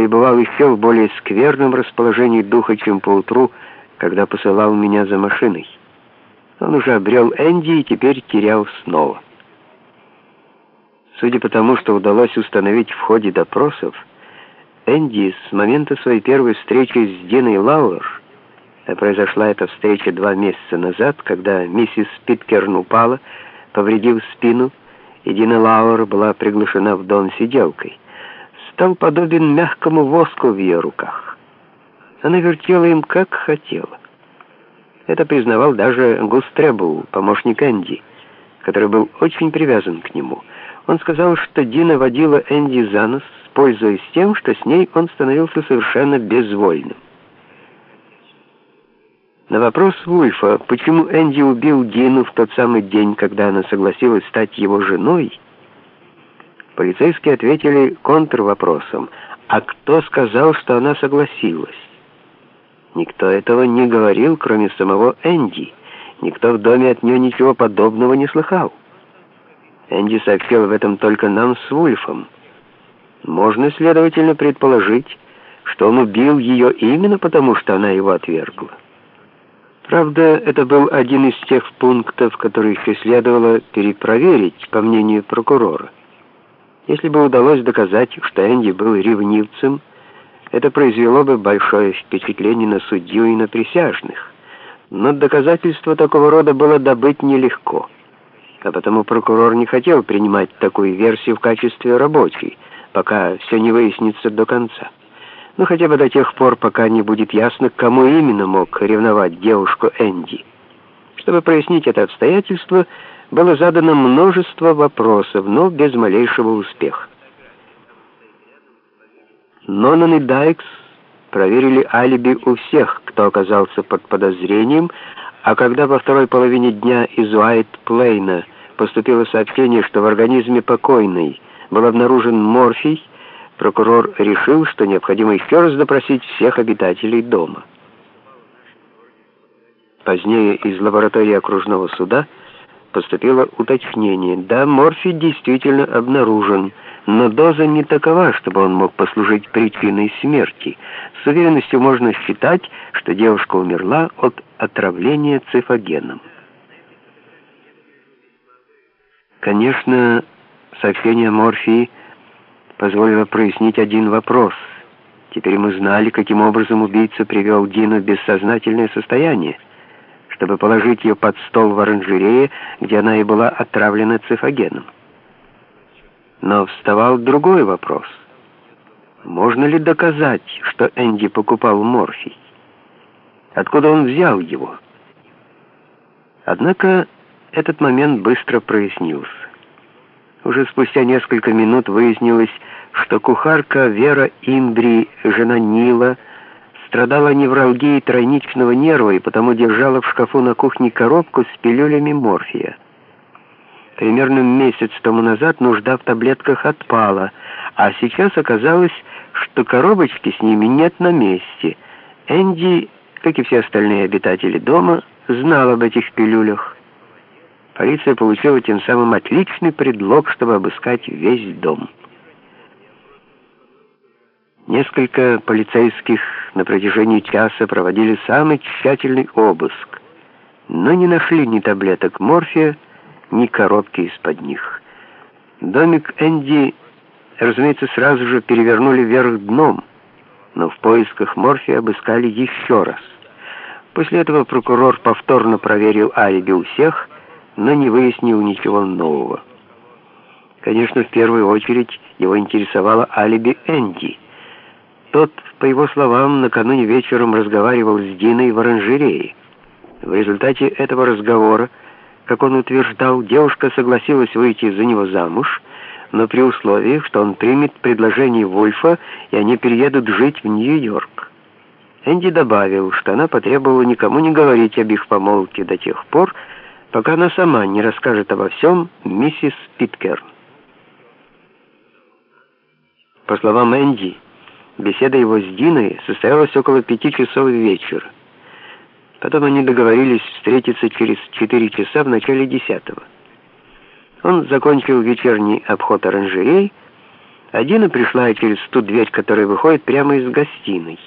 пребывал еще в более скверном расположении духа, чем поутру, когда посылал меня за машиной. Он уже обрел Энди и теперь терял снова. Судя по тому, что удалось установить в ходе допросов, Энди с момента своей первой встречи с Диной Лауэр, а произошла эта встреча два месяца назад, когда миссис Питкерн упала, повредив спину, и Дина Лауэр была приглашена в дом сиделкой, стал подобен мягкому воску в ее руках. Она вертела им как хотела. Это признавал даже Густребл, помощник Энди, который был очень привязан к нему. Он сказал, что Дина водила Энди за нос, пользуясь тем, что с ней он становился совершенно безвольным. На вопрос Вульфа, почему Энди убил Дину в тот самый день, когда она согласилась стать его женой, полицейские ответили контрвопросом, а кто сказал, что она согласилась? Никто этого не говорил, кроме самого Энди. Никто в доме от нее ничего подобного не слыхал. Энди сообщил об этом только нам с Вульфом. Можно, следовательно, предположить, что он убил ее именно потому, что она его отвергла. Правда, это был один из тех пунктов, которые еще следовало перепроверить, по мнению прокурора. Если бы удалось доказать, что Энди был ревнивцем, это произвело бы большое впечатление на судью и на присяжных. Но доказательство такого рода было добыть нелегко, а потому прокурор не хотел принимать такую версию в качестве рабочей, пока все не выяснится до конца. Ну, хотя бы до тех пор, пока не будет ясно, кому именно мог ревновать девушку Энди. Чтобы прояснить это обстоятельство, было задано множество вопросов, но без малейшего успеха. Нонан и Дайкс проверили алиби у всех, кто оказался под подозрением, а когда во второй половине дня из Уайт-Плейна поступило сообщение, что в организме покойной был обнаружен морфий, прокурор решил, что необходимо еще раз допросить всех обитателей дома. Позднее из лаборатории окружного суда поступило уточнение. Да, морфий действительно обнаружен, но доза не такова, чтобы он мог послужить причиной смерти. С уверенностью можно считать, что девушка умерла от отравления цифагеном. Конечно, сообщение морфии позволило прояснить один вопрос. Теперь мы знали, каким образом убийца привел Дину в бессознательное состояние чтобы положить ее под стол в оранжерее, где она и была отравлена цифагеном. Но вставал другой вопрос. Можно ли доказать, что Энди покупал морфий? Откуда он взял его? Однако этот момент быстро прояснился. Уже спустя несколько минут выяснилось, что кухарка Вера Имбри, жена Нила, страдала невралгией тройничного нерва и потому держала в шкафу на кухне коробку с пилюлями морфия. Примерно месяц тому назад нужда в таблетках отпала, а сейчас оказалось, что коробочки с ними нет на месте. Энди, как и все остальные обитатели дома, знал об этих пилюлях. Полиция получила тем самым отличный предлог, чтобы обыскать весь дом. Несколько полицейских на протяжении часа проводили самый тщательный обыск, но не нашли ни таблеток морфия, ни коробки из-под них. Домик Энди, разумеется, сразу же перевернули вверх дном, но в поисках морфия обыскали еще раз. После этого прокурор повторно проверил алиби у всех, но не выяснил ничего нового. Конечно, в первую очередь его интересовало алиби Энди — тот, по его словам, накануне вечером разговаривал с Диной в оранжерее. В результате этого разговора, как он утверждал, девушка согласилась выйти за него замуж, но при условии, что он примет предложение Вольфа, и они переедут жить в Нью-Йорк. Энди добавил, что она потребовала никому не говорить об их помолвке до тех пор, пока она сама не расскажет обо всем миссис Питкерн. По словам Энди, Беседа его с Диной состоялась около пяти часов вечера. Потом они договорились встретиться через четыре часа в начале десятого. Он закончил вечерний обход оранжерей, Адина пришла через ту дверь, которая выходит прямо из гостиной.